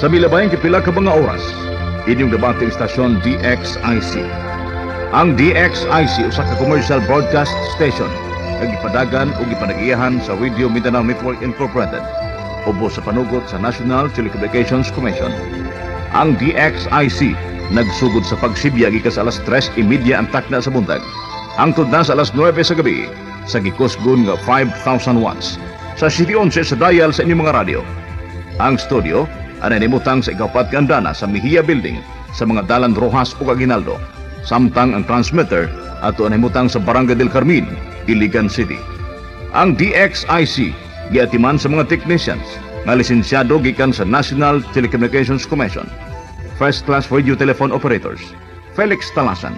Sa milabayan kapila ka mga oras, inyong dabating istasyon DXIC. Ang DXIC usa ka commercial broadcast station nga gipadagan o gipanag-iyahan sa Radio Mindanao Network Incorporated ubo sa panugot sa National Telecommunications Commission. Ang DXIC nagsugod sa pagsibya gikas alas 3.30 ang takna sa buntag. Ang na sa alas 9 sa gabi sa gikusgon nga 5,000 watts sa City 11 sa dial sa inyong mga radio. Ang studio Anay nimutang sa ikapat kandana sa Mejia Building sa mga Dalan Rojas ug Aguinaldo. Samtang ang transmitter ato nimutang sa Barangay del Carmen, Iligan City. Ang DXIC giatiman sa mga technicians nga lisensyado gikan sa National Telecommunications Commission. First Class Radio Telephone Operators, Felix Talasan,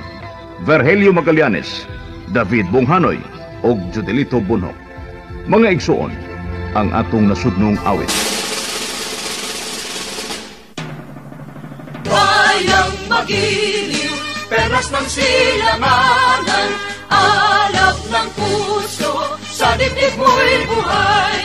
Vergelio Magallanes, David Bonghanoy, ug Judelito Bunhok. Mga igsuon, ang atong nasudnong awit. Bayang magiliw, perlas ng silanganan, alap ng puso, sa dibdib mo'y buhay.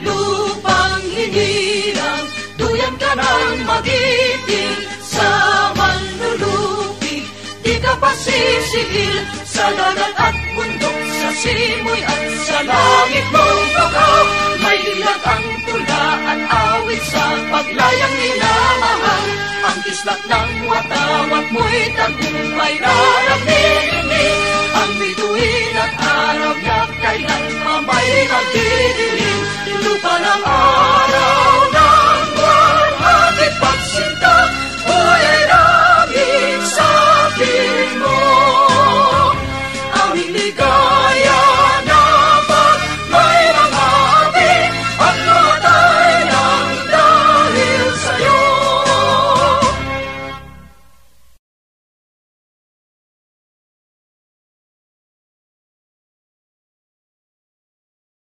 Lupang hinirang, duyan ka ng magiting, sa manlulupig, di ka pasisigil, sa dagat at bundok, sa simoy at sa langit mong bakaw. Dilag ang tula at awit sa paglayang minamahal. Ang kislap ng watawat mo'y tagumpay na nagdidinig